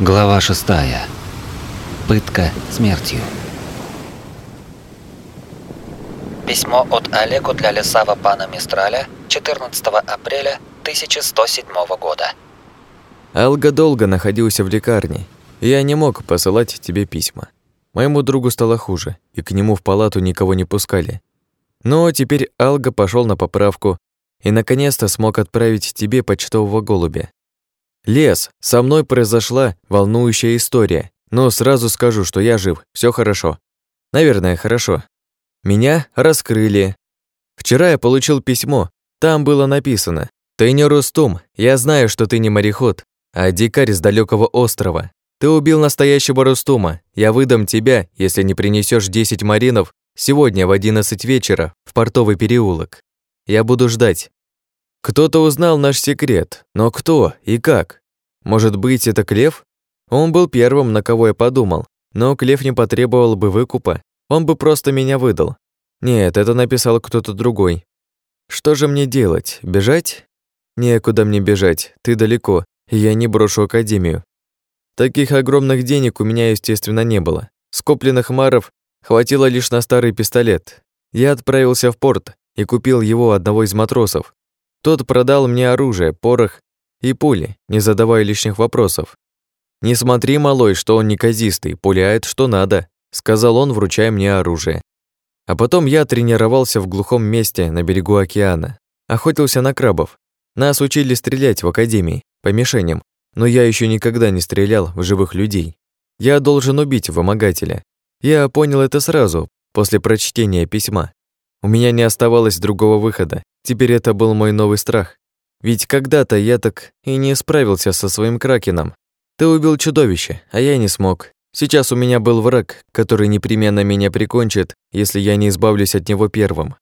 Глава шестая. Пытка смертью. Письмо от Олегу для Лесава пана Мистраля 14 апреля 1107 года. Алга долго находился в лекарне, и я не мог посылать тебе письма. Моему другу стало хуже, и к нему в палату никого не пускали. Но теперь Алга пошел на поправку и наконец-то смог отправить тебе почтового голубя. Лес, со мной произошла волнующая история, но сразу скажу, что я жив, все хорошо. Наверное, хорошо. Меня раскрыли. Вчера я получил письмо, там было написано «Ты не Рустум, я знаю, что ты не мореход, а дикарь с далекого острова. Ты убил настоящего Рустума, я выдам тебя, если не принесешь 10 маринов сегодня в 11 вечера в портовый переулок. Я буду ждать. Кто-то узнал наш секрет, но кто и как? Может быть, это Клев? Он был первым, на кого я подумал, но Клев не потребовал бы выкупа, он бы просто меня выдал. Нет, это написал кто-то другой. Что же мне делать? Бежать? Некуда мне бежать, ты далеко, и я не брошу академию. Таких огромных денег у меня, естественно, не было. Скопленных маров хватило лишь на старый пистолет. Я отправился в порт и купил его одного из матросов, тот продал мне оружие, порох и пули, не задавая лишних вопросов. «Не смотри, малой, что он неказистый, пуляет что надо», сказал он, вручая мне оружие. А потом я тренировался в глухом месте на берегу океана. Охотился на крабов. Нас учили стрелять в академии, по мишеням, но я еще никогда не стрелял в живых людей. Я должен убить вымогателя. Я понял это сразу, после прочтения письма. У меня не оставалось другого выхода. Теперь это был мой новый страх. Ведь когда-то я так и не справился со своим кракеном. Ты убил чудовище, а я не смог. Сейчас у меня был враг, который непременно меня прикончит, если я не избавлюсь от него первым.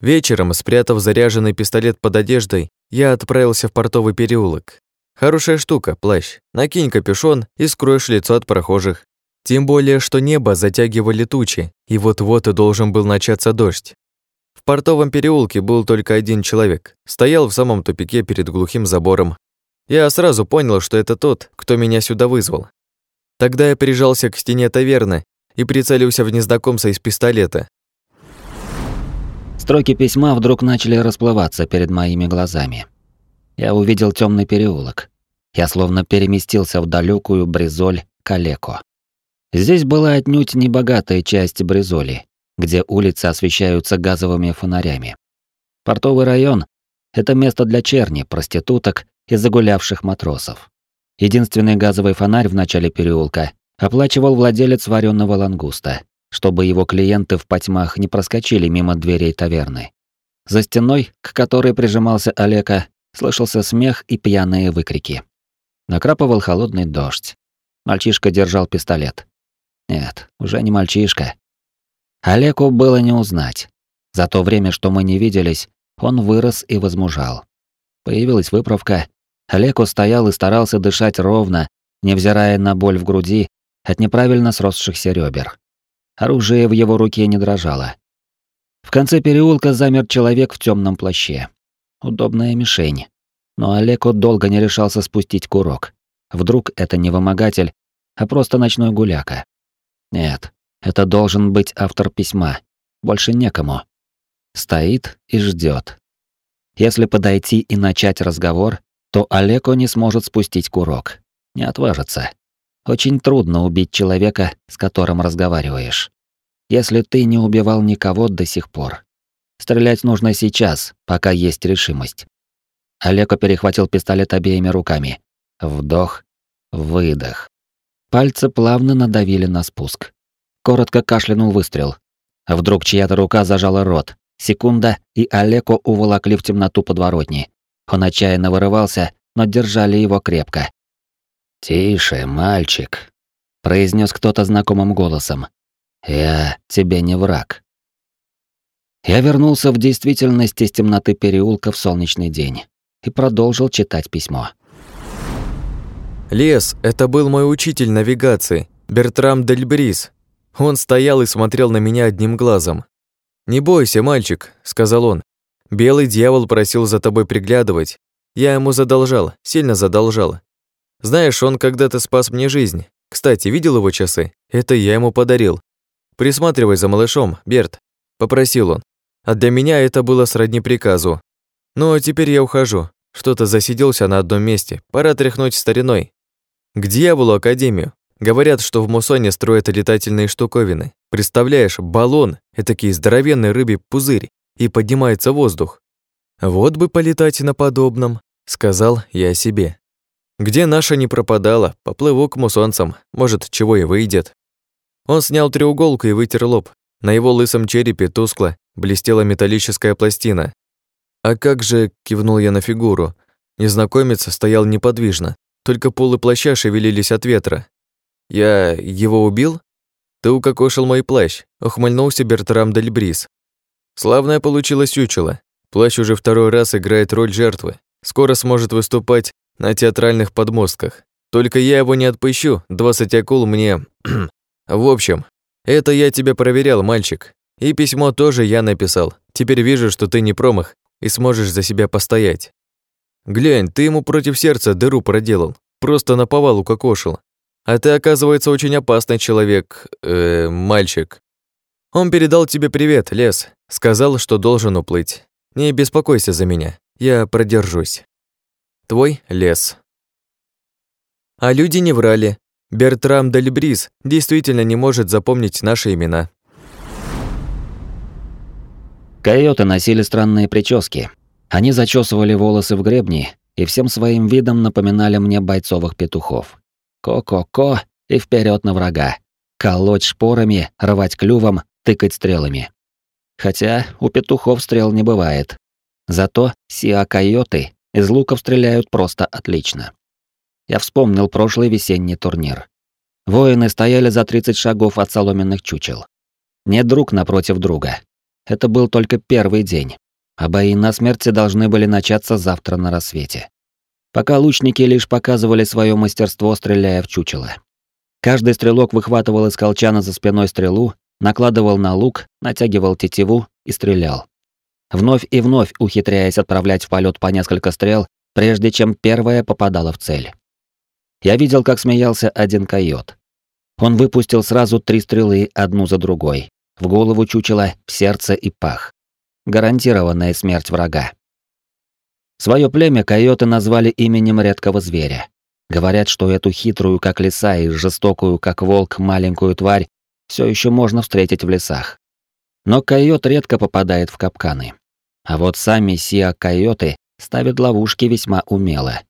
Вечером, спрятав заряженный пистолет под одеждой, я отправился в портовый переулок. Хорошая штука, плащ. Накинь капюшон и скроешь лицо от прохожих. Тем более, что небо затягивали тучи, и вот-вот и должен был начаться дождь. Портовом переулке был только один человек. Стоял в самом тупике перед глухим забором. Я сразу понял, что это тот, кто меня сюда вызвал. Тогда я прижался к стене таверны и прицелился в незнакомца из пистолета. Строки письма вдруг начали расплываться перед моими глазами. Я увидел темный переулок. Я словно переместился в далекую Бризоль Калеко. Здесь была отнюдь не богатая часть Бризоли, где улицы освещаются газовыми фонарями. Портовый район — это место для черни, проституток и загулявших матросов. Единственный газовый фонарь в начале переулка оплачивал владелец вареного лангуста, чтобы его клиенты в потьмах не проскочили мимо дверей таверны. За стеной, к которой прижимался Олега, слышался смех и пьяные выкрики. Накрапывал холодный дождь. Мальчишка держал пистолет. Нет, уже не мальчишка. Олегу было не узнать. За то время, что мы не виделись, он вырос и возмужал. Появилась выправка. Олегу стоял и старался дышать ровно, невзирая на боль в груди от неправильно сросшихся ребер. Оружие в его руке не дрожало. В конце переулка замер человек в темном плаще. Удобная мишень. Но Олеко долго не решался спустить курок. Вдруг это не вымогатель, а просто ночной гуляка. Нет, это должен быть автор письма. Больше некому. Стоит и ждет. Если подойти и начать разговор, то Олеко не сможет спустить курок. Не отважится. Очень трудно убить человека, с которым разговариваешь. Если ты не убивал никого до сих пор. Стрелять нужно сейчас, пока есть решимость. Олеко перехватил пистолет обеими руками. Вдох, выдох. Пальцы плавно надавили на спуск. Коротко кашлянул выстрел. Вдруг чья-то рука зажала рот. Секунда, и Олеко уволокли в темноту подворотни. Он отчаянно вырывался, но держали его крепко. «Тише, мальчик», — произнес кто-то знакомым голосом. «Я тебе не враг». Я вернулся в действительность из темноты переулка в солнечный день и продолжил читать письмо. Лес — это был мой учитель навигации, Бертрам Дельбрис, он стоял и смотрел на меня одним глазом. «Не бойся, мальчик», — сказал он. «Белый дьявол просил за тобой приглядывать. Я ему задолжал, сильно задолжал. Знаешь, он когда-то спас мне жизнь. Кстати, видел его часы? Это я ему подарил. Присматривай за малышом, Берт, попросил он. А для меня это было сродни приказу. Ну, а теперь я ухожу. Что-то засиделся на одном месте. Пора тряхнуть стариной. К дьяволу Академию. Говорят, что в Мусоне строят летательные штуковины. Представляешь, баллон, этакий здоровенный рыбий пузырь, и поднимается воздух. Вот бы полетать на подобном, сказал я себе. Где наша не пропадала, поплыву к мусонцам, может, чего и выйдет. Он снял треуголку и вытер лоб. На его лысом черепе тускло блестела металлическая пластина. «А как же...» — кивнул я на фигуру. Незнакомец стоял неподвижно, только полы плаща шевелились от ветра. «Я его убил?» «Ты укокошил мой плащ», — ухмыльнулся Бертрам Дельбрис. «Славное получилось чучело. Плащ уже второй раз играет роль жертвы. Скоро сможет выступать на театральных подмостках. Только я его не отпущу, двадцать акул мне... В общем, это я тебя проверял, мальчик. И письмо тоже я написал. Теперь вижу, что ты не промах и сможешь за себя постоять. Глянь, ты ему против сердца дыру проделал. Просто на повал укокошил. А ты, оказывается, очень опасный человек, э, мальчик. Он передал тебе привет, Лес. Сказал, что должен уплыть. Не беспокойся за меня. Я продержусь. Твой Лес. А люди не врали. Бертрам Дельбриз действительно не может запомнить наши имена. Койоты носили странные прически. Они зачесывали волосы в гребни и всем своим видом напоминали мне бойцовых петухов. Ко-ко-ко и вперед на врага. Колоть шпорами, рвать клювом, тыкать стрелами. Хотя у петухов стрел не бывает. Зато сиа-койоты из луков стреляют просто отлично. Я вспомнил прошлый весенний турнир. Воины стояли за 30 шагов от соломенных чучел. Не друг напротив друга. Это был только первый день, а бои на смерти должны были начаться завтра на рассвете. Пока лучники лишь показывали свое мастерство, стреляя в чучело. Каждый стрелок выхватывал из колчана за спиной стрелу, накладывал на лук, натягивал тетиву и стрелял. Вновь и вновь ухитряясь отправлять в полет по несколько стрел, прежде чем первая попадала в цель. Я видел, как смеялся один койот. Он выпустил сразу три стрелы, одну за другой. В голову чучела, в сердце и пах. Гарантированная смерть врага. Своё племя койоты назвали именем редкого зверя. Говорят, что эту хитрую, как лиса, и жестокую, как волк, маленькую тварь все еще можно встретить в лесах. Но койот редко попадает в капканы. А вот сами сиа-койоты ставят ловушки весьма умело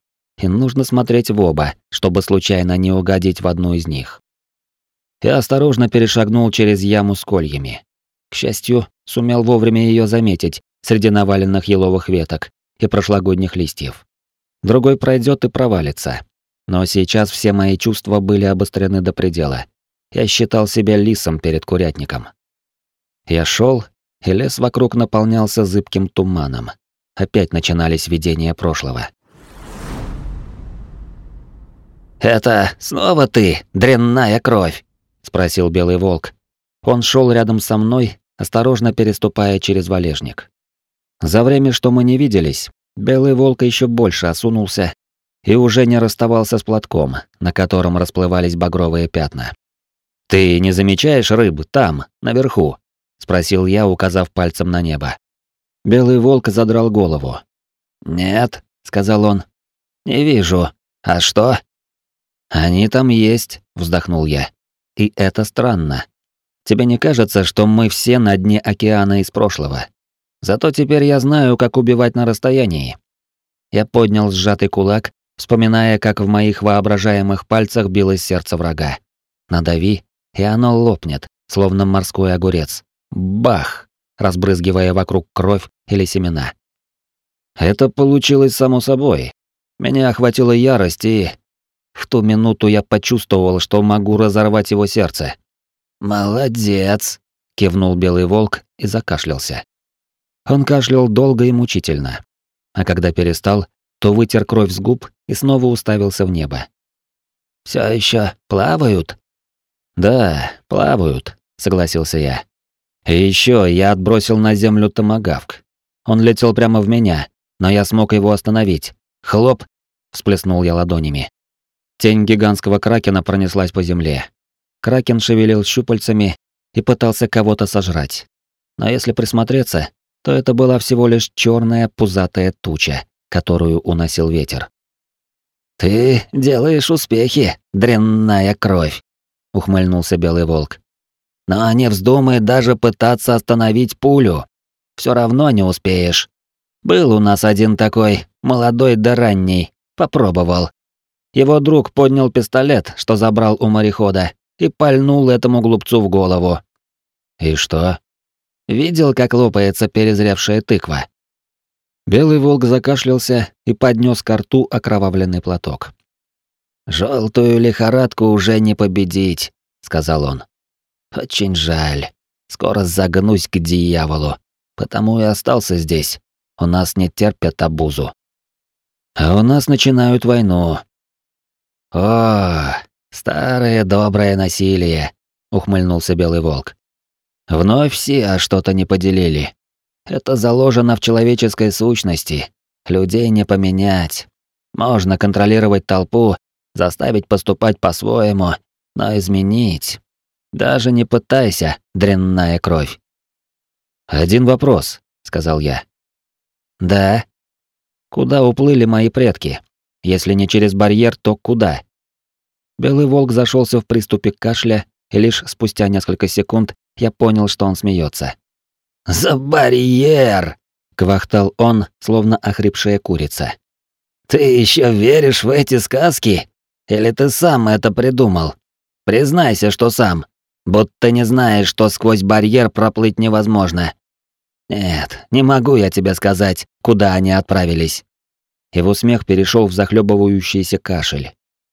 и нужно смотреть в оба, чтобы случайно не угодить в одну из них. Я осторожно перешагнул через яму с кольями. К счастью, сумел вовремя ее заметить среди наваленных еловых веток и прошлогодних листьев. Другой пройдет и провалится. Но сейчас все мои чувства были обострены до предела. Я считал себя лисом перед курятником. Я шел, и лес вокруг наполнялся зыбким туманом. Опять начинались видения прошлого. «Это снова ты, дрянная кровь?» — спросил Белый Волк. Он шел рядом со мной, осторожно переступая через валежник. За время, что мы не виделись, Белый Волк еще больше осунулся и уже не расставался с платком, на котором расплывались багровые пятна. «Ты не замечаешь рыб там, наверху?» — спросил я, указав пальцем на небо. Белый Волк задрал голову. «Нет», — сказал он, — «не вижу. А что?» «Они там есть», — вздохнул я. «И это странно. Тебе не кажется, что мы все на дне океана из прошлого? Зато теперь я знаю, как убивать на расстоянии». Я поднял сжатый кулак, вспоминая, как в моих воображаемых пальцах билось сердце врага. Надави, и оно лопнет, словно морской огурец. Бах! разбрызгивая вокруг кровь или семена. Это получилось само собой. Меня охватила ярость, и в ту минуту я почувствовал, что могу разорвать его сердце. «Молодец!» — кивнул белый волк и закашлялся. Он кашлял долго и мучительно. А когда перестал, то вытер кровь с губ и снова уставился в небо. Все еще плавают?» «Да, плавают», — согласился я. «И еще я отбросил на землю томагавк. Он летел прямо в меня, но я смог его остановить. Хлоп!» — всплеснул я ладонями. Тень гигантского кракена пронеслась по земле. Кракен шевелил щупальцами и пытался кого-то сожрать. Но если присмотреться, то это была всего лишь черная пузатая туча, которую уносил ветер. «Ты делаешь успехи, дрянная кровь», — ухмыльнулся Белый Волк. «Но не вздумай даже пытаться остановить пулю. Все равно не успеешь. Был у нас один такой, молодой да ранний, попробовал. Его друг поднял пистолет, что забрал у морехода, и пальнул этому глупцу в голову. И что? Видел, как лопается перезревшая тыква? Белый волк закашлялся и поднес к рту окровавленный платок. Желтую лихорадку уже не победить», — сказал он. «Очень жаль. Скоро загнусь к дьяволу. Потому и остался здесь. У нас не терпят обузу. А у нас начинают войну, «О, старое доброе насилие», — ухмыльнулся Белый Волк. «Вновь все что-то не поделили. Это заложено в человеческой сущности. Людей не поменять. Можно контролировать толпу, заставить поступать по-своему, но изменить... Даже не пытайся, дрянная кровь». «Один вопрос», — сказал я. «Да. Куда уплыли мои предки?» Если не через барьер, то куда? Белый волк зашелся в приступе кашля, и лишь спустя несколько секунд я понял, что он смеется. «За барьер!» — квахтал он, словно охрипшая курица. «Ты еще веришь в эти сказки? Или ты сам это придумал? Признайся, что сам. Будто не знаешь, что сквозь барьер проплыть невозможно. Нет, не могу я тебе сказать, куда они отправились. Его смех перешел в захлебывающийся кашель.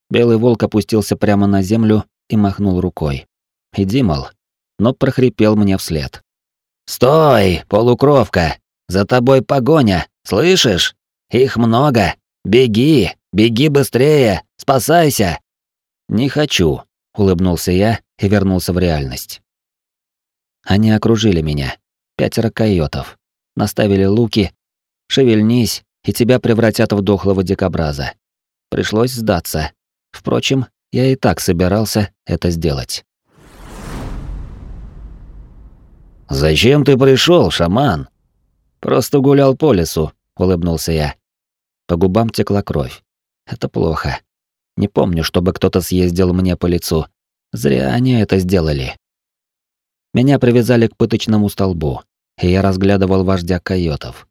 Белый волк опустился прямо на землю и махнул рукой. «Иди, мол», но прохрипел мне вслед. «Стой, полукровка! За тобой погоня, слышишь? Их много! Беги, беги быстрее, спасайся!» «Не хочу», — улыбнулся я и вернулся в реальность. Они окружили меня. Пятеро койотов. Наставили луки. «Шевельнись, и тебя превратят в дохлого дикобраза. Пришлось сдаться. Впрочем, я и так собирался это сделать. «Зачем ты пришел, шаман?» «Просто гулял по лесу», — улыбнулся я. По губам текла кровь. Это плохо. Не помню, чтобы кто-то съездил мне по лицу. Зря они это сделали. Меня привязали к пыточному столбу, и я разглядывал вождя койотов.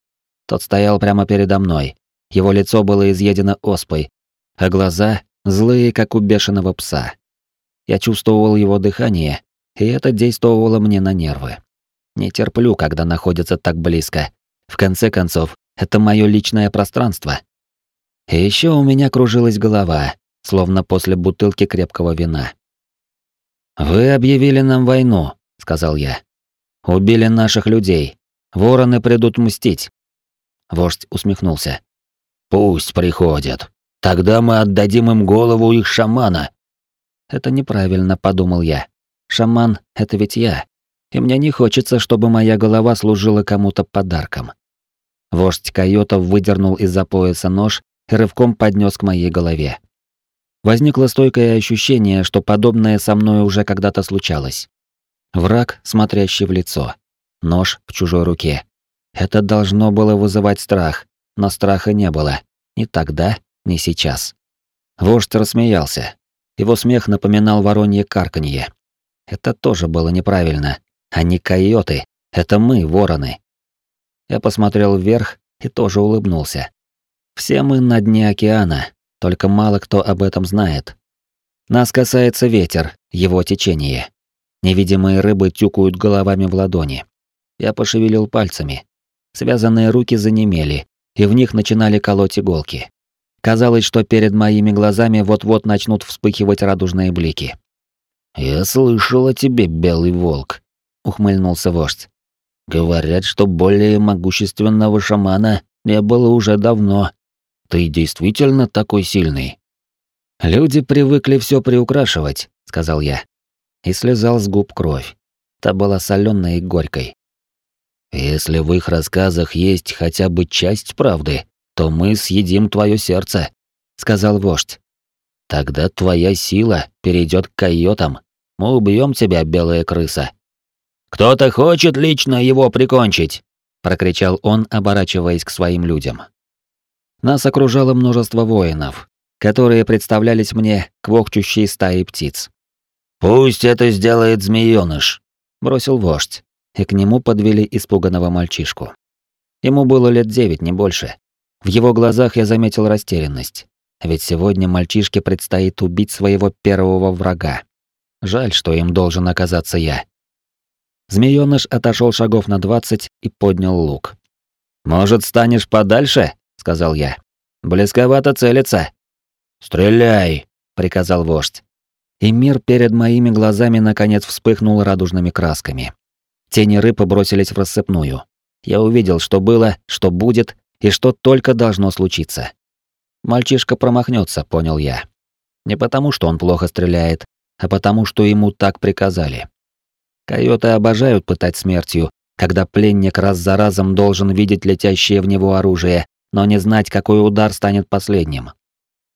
Тот стоял прямо передо мной. Его лицо было изъедено оспой, а глаза злые, как у бешеного пса. Я чувствовал его дыхание, и это действовало мне на нервы. Не терплю, когда находится так близко. В конце концов, это мое личное пространство. И еще у меня кружилась голова, словно после бутылки крепкого вина. «Вы объявили нам войну», — сказал я. «Убили наших людей. Вороны придут мстить. Вождь усмехнулся. «Пусть приходят. Тогда мы отдадим им голову их шамана». «Это неправильно», — подумал я. «Шаман — это ведь я. И мне не хочется, чтобы моя голова служила кому-то подарком». Вождь койотов выдернул из-за пояса нож и рывком поднес к моей голове. Возникло стойкое ощущение, что подобное со мной уже когда-то случалось. Враг, смотрящий в лицо. Нож в чужой руке. Это должно было вызывать страх, но страха не было. Ни тогда, ни сейчас. Вождь рассмеялся. Его смех напоминал воронье карканье. Это тоже было неправильно. Они койоты. Это мы, вороны. Я посмотрел вверх и тоже улыбнулся. Все мы на дне океана, только мало кто об этом знает. Нас касается ветер, его течение. Невидимые рыбы тюкают головами в ладони. Я пошевелил пальцами. Связанные руки занемели, и в них начинали колоть иголки. Казалось, что перед моими глазами вот-вот начнут вспыхивать радужные блики. «Я слышал о тебе, белый волк», — ухмыльнулся вождь. «Говорят, что более могущественного шамана не было уже давно. Ты действительно такой сильный?» «Люди привыкли все приукрашивать», — сказал я. И слезал с губ кровь. Та была соленой и горькой. Если в их рассказах есть хотя бы часть правды, то мы съедим твое сердце, сказал вождь. Тогда твоя сила перейдет к койотам. Мы убьем тебя, белая крыса. Кто-то хочет лично его прикончить, прокричал он, оборачиваясь к своим людям. Нас окружало множество воинов, которые представлялись мне квохчущей стаей птиц. Пусть это сделает змеёныш, бросил вождь, и к нему подвели испуганного мальчишку. Ему было лет девять, не больше. В его глазах я заметил растерянность. Ведь сегодня мальчишке предстоит убить своего первого врага. Жаль, что им должен оказаться я. Змеёныш отошел шагов на двадцать и поднял лук. «Может, станешь подальше?» — сказал я. «Близковато целиться». «Стреляй!» — приказал вождь. И мир перед моими глазами наконец вспыхнул радужными красками. Тени рыб бросились в рассыпную. Я увидел, что было, что будет и что только должно случиться. Мальчишка промахнется, понял я. Не потому, что он плохо стреляет, а потому, что ему так приказали. Койоты обожают пытать смертью, когда пленник раз за разом должен видеть летящее в него оружие, но не знать, какой удар станет последним.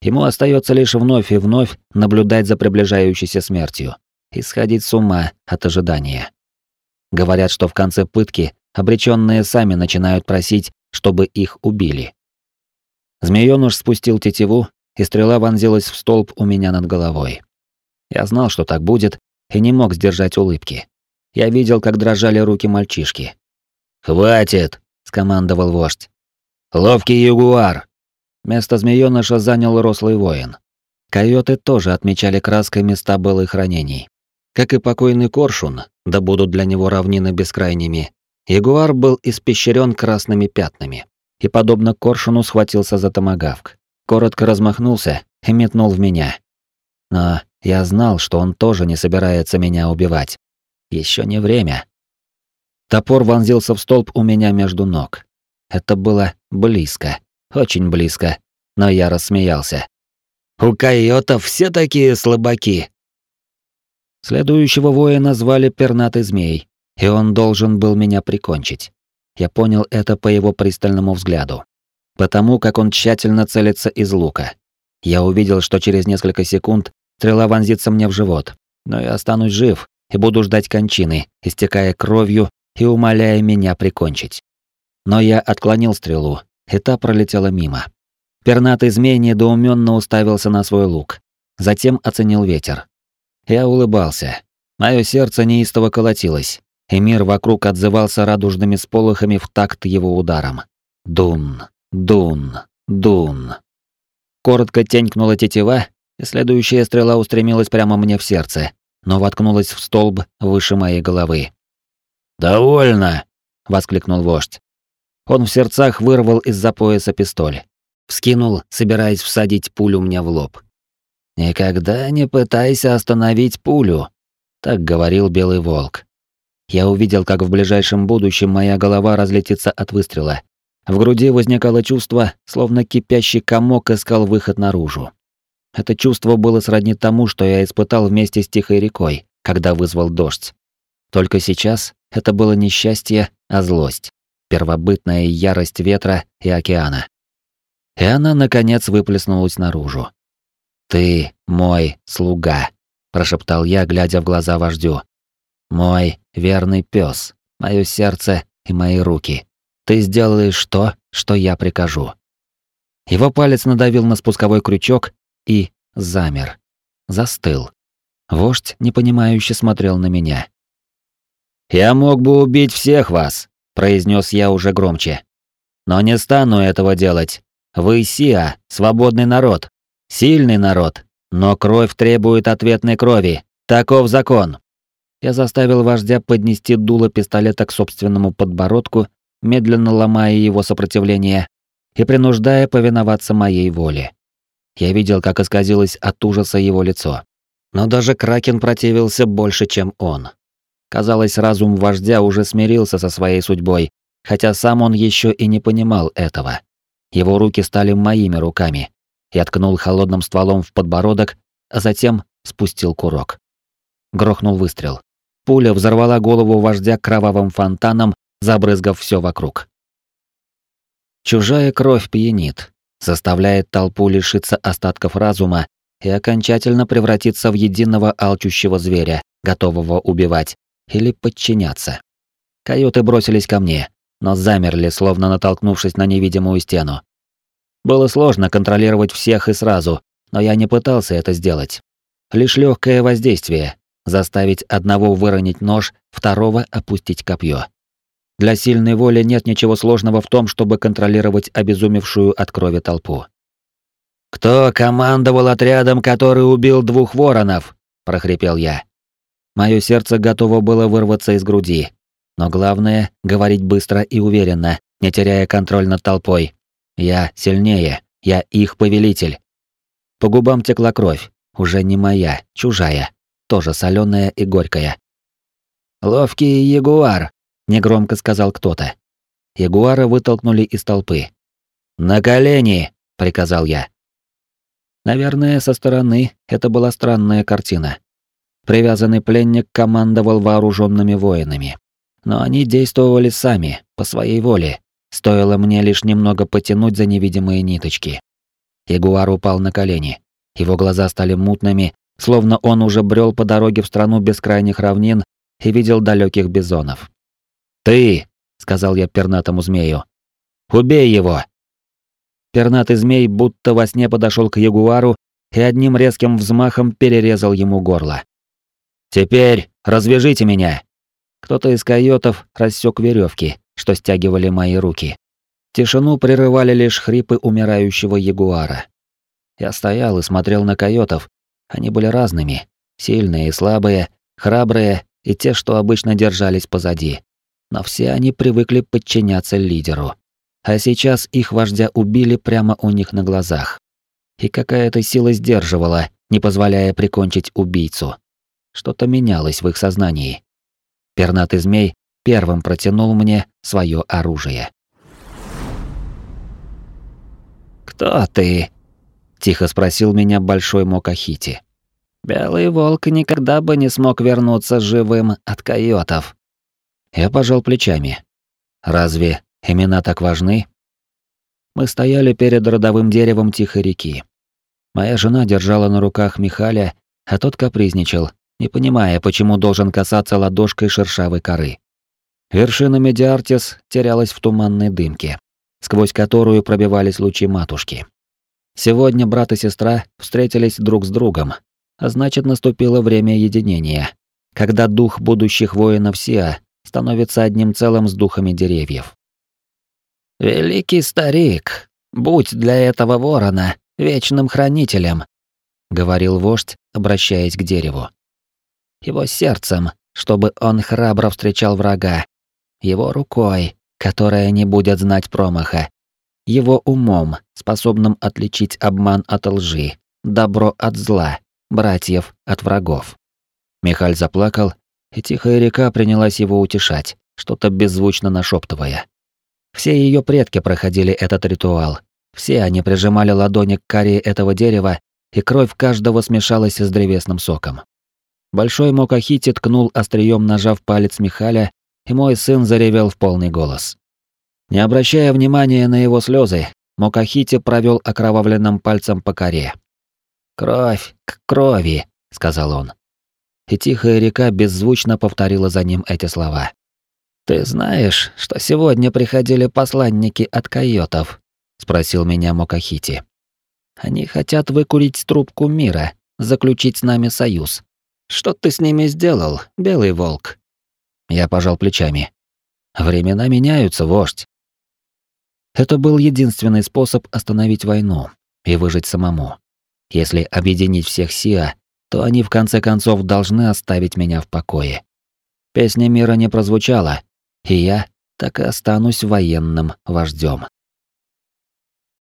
Ему остается лишь вновь и вновь наблюдать за приближающейся смертью и сходить с ума от ожидания. Говорят, что в конце пытки обреченные сами начинают просить, чтобы их убили. Змеёныш спустил тетиву, и стрела вонзилась в столб у меня над головой. Я знал, что так будет, и не мог сдержать улыбки. Я видел, как дрожали руки мальчишки. «Хватит!» — скомандовал вождь. «Ловкий ягуар!» Место змеёныша занял рослый воин. Койоты тоже отмечали краской места былых ранений. Как и покойный коршун, да будут для него равнины бескрайними, ягуар был испещрен красными пятнами и, подобно коршуну, схватился за томагавк. Коротко размахнулся и метнул в меня. Но я знал, что он тоже не собирается меня убивать. Еще не время. Топор вонзился в столб у меня между ног. Это было близко, очень близко, но я рассмеялся. «У койотов все такие слабаки!» Следующего воина звали Пернатый Змей, и он должен был меня прикончить. Я понял это по его пристальному взгляду. Потому как он тщательно целится из лука. Я увидел, что через несколько секунд стрела вонзится мне в живот, но я останусь жив и буду ждать кончины, истекая кровью и умоляя меня прикончить. Но я отклонил стрелу, и та пролетела мимо. Пернатый змей недоуменно уставился на свой лук. Затем оценил ветер. Я улыбался. Мое сердце неистово колотилось, и мир вокруг отзывался радужными сполохами в такт его ударом. Дун, дун, дун. Коротко тенькнула тетива, и следующая стрела устремилась прямо мне в сердце, но воткнулась в столб выше моей головы. «Довольно!» — воскликнул вождь. Он в сердцах вырвал из-за пояса пистоль. Вскинул, собираясь всадить пулю мне в лоб. «Никогда не пытайся остановить пулю», — так говорил Белый Волк. Я увидел, как в ближайшем будущем моя голова разлетится от выстрела. В груди возникало чувство, словно кипящий комок искал выход наружу. Это чувство было сродни тому, что я испытал вместе с тихой рекой, когда вызвал дождь. Только сейчас это было не счастье, а злость, первобытная ярость ветра и океана. И она, наконец, выплеснулась наружу. «Ты мой слуга», — прошептал я, глядя в глаза вождю. «Мой верный пес, мое сердце и мои руки. Ты сделаешь то, что я прикажу». Его палец надавил на спусковой крючок, и замер. Застыл. Вождь непонимающе смотрел на меня. «Я мог бы убить всех вас», — произнес я уже громче. «Но не стану этого делать. Вы Сиа, свободный народ, сильный народ, но кровь требует ответной крови. Таков закон». Я заставил вождя поднести дуло пистолета к собственному подбородку, медленно ломая его сопротивление и принуждая повиноваться моей воле. Я видел, как исказилось от ужаса его лицо. Но даже Кракен противился больше, чем он. Казалось, разум вождя уже смирился со своей судьбой, хотя сам он еще и не понимал этого. Его руки стали моими руками. Я ткнул холодным стволом в подбородок, а затем спустил курок. Грохнул выстрел. Пуля взорвала голову вождя кровавым фонтаном, забрызгав все вокруг. Чужая кровь пьянит, заставляет толпу лишиться остатков разума и окончательно превратиться в единого алчущего зверя, готового убивать или подчиняться. Каюты бросились ко мне, но замерли, словно натолкнувшись на невидимую стену. Было сложно контролировать всех и сразу, но я не пытался это сделать. Лишь легкое воздействие, заставить одного выронить нож, второго опустить копье. Для сильной воли нет ничего сложного в том, чтобы контролировать обезумевшую от крови толпу. «Кто командовал отрядом, который убил двух воронов?» – прохрипел я. Мое сердце готово было вырваться из груди. Но главное — говорить быстро и уверенно, не теряя контроль над толпой. Я сильнее, я их повелитель. По губам текла кровь, уже не моя, чужая, тоже соленая и горькая. «Ловкий ягуар», — негромко сказал кто-то. Ягуара вытолкнули из толпы. «На колени!» — приказал я. Наверное, со стороны это была странная картина. Привязанный пленник командовал вооруженными воинами. Но они действовали сами, по своей воле. Стоило мне лишь немного потянуть за невидимые ниточки. Ягуар упал на колени. Его глаза стали мутными, словно он уже брел по дороге в страну бескрайних равнин и видел далеких бизонов. «Ты!» — сказал я пернатому змею. «Убей его!» Пернатый змей будто во сне подошел к ягуару и одним резким взмахом перерезал ему горло. «Теперь развяжите меня!» Кто-то из койотов рассек веревки, что стягивали мои руки. Тишину прерывали лишь хрипы умирающего ягуара. Я стоял и смотрел на койотов. Они были разными. Сильные и слабые, храбрые и те, что обычно держались позади. Но все они привыкли подчиняться лидеру. А сейчас их вождя убили прямо у них на глазах. И какая-то сила сдерживала, не позволяя прикончить убийцу. Что-то менялось в их сознании. Пернатый змей первым протянул мне свое оружие. «Кто ты?» — тихо спросил меня большой Мокахити. «Белый волк никогда бы не смог вернуться живым от койотов». Я пожал плечами. «Разве имена так важны?» Мы стояли перед родовым деревом тихой реки. Моя жена держала на руках Михаля, а тот капризничал, не понимая, почему должен касаться ладошкой шершавой коры. Вершина Медиартис терялась в туманной дымке, сквозь которую пробивались лучи матушки. Сегодня брат и сестра встретились друг с другом, а значит, наступило время единения, когда дух будущих воинов Сиа становится одним целым с духами деревьев. «Великий старик, будь для этого ворона вечным хранителем», — говорил вождь, обращаясь к дереву его сердцем, чтобы он храбро встречал врага, его рукой, которая не будет знать промаха, его умом, способным отличить обман от лжи, добро от зла, братьев от врагов. Михаль заплакал, и тихая река принялась его утешать, что-то беззвучно нашептывая. Все ее предки проходили этот ритуал. Все они прижимали ладони к коре этого дерева, и кровь каждого смешалась с древесным соком. Большой Мокахити ткнул острием ножа в палец Михаля, и мой сын заревел в полный голос. Не обращая внимания на его слезы, Мокахити провел окровавленным пальцем по коре. «Кровь к крови», — сказал он. И тихая река беззвучно повторила за ним эти слова. «Ты знаешь, что сегодня приходили посланники от койотов?» — спросил меня Мокахити. «Они хотят выкурить трубку мира, заключить с нами союз. Что ты с ними сделал, белый волк? Я пожал плечами. Времена меняются, вождь. Это был единственный способ остановить войну и выжить самому. Если объединить всех Сиа, то они в конце концов должны оставить меня в покое. Песня мира не прозвучала, и я так и останусь военным вождем.